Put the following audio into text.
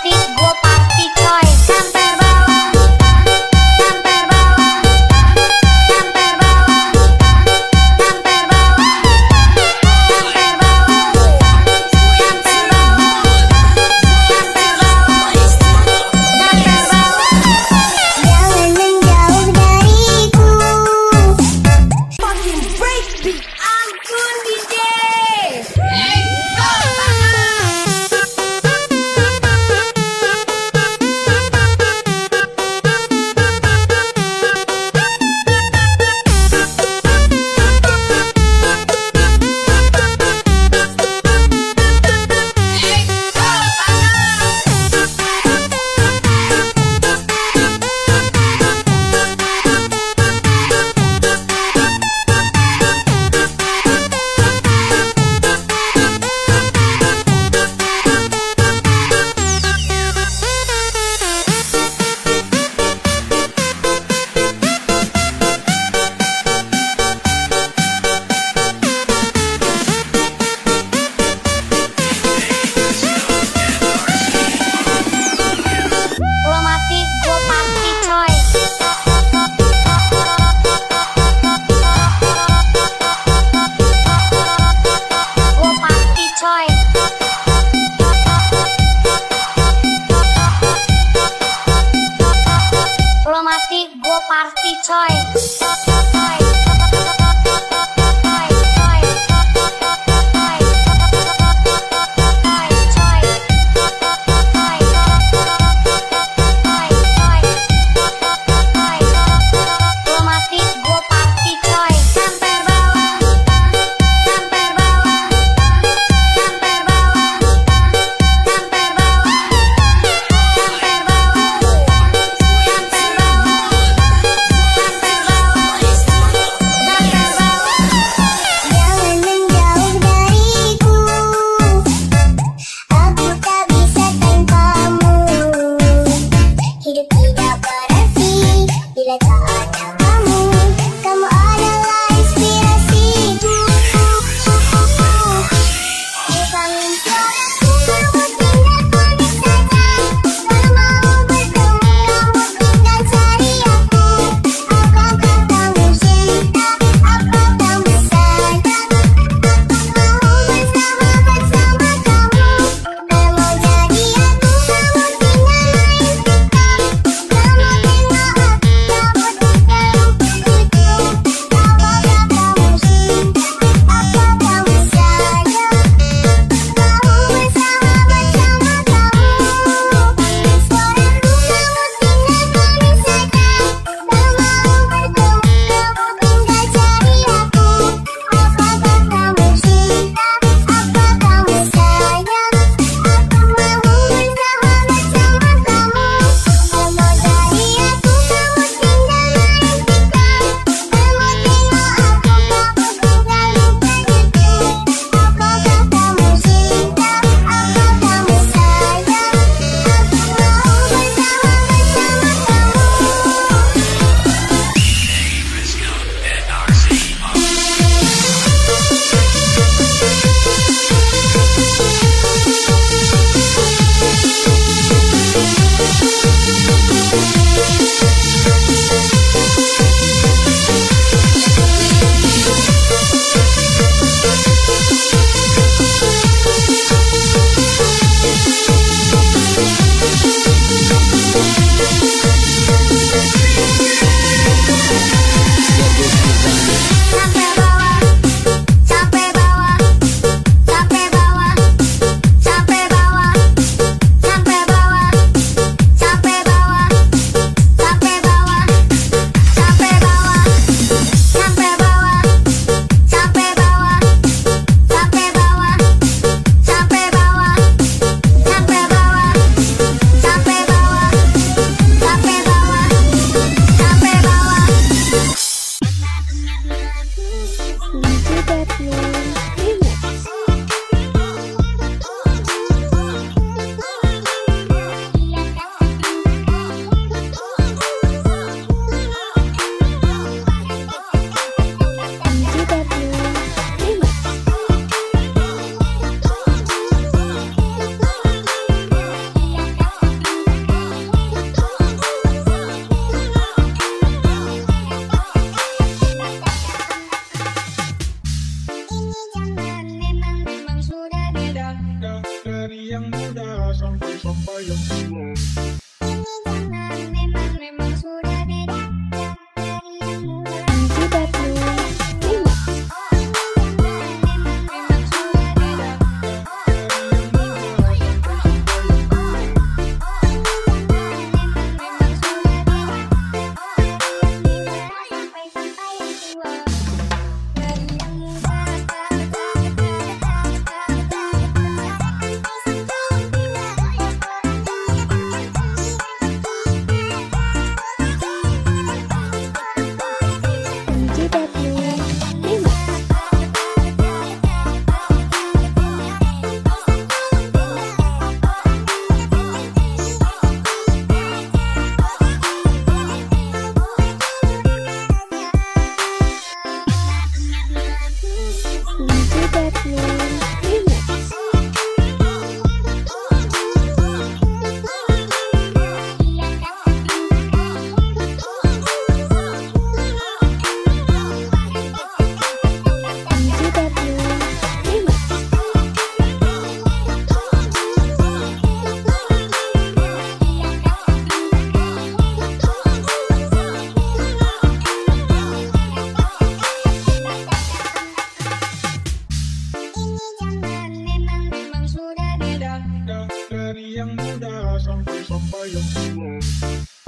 Café sudah beda. Dari yang muda sampai-sampai yang tua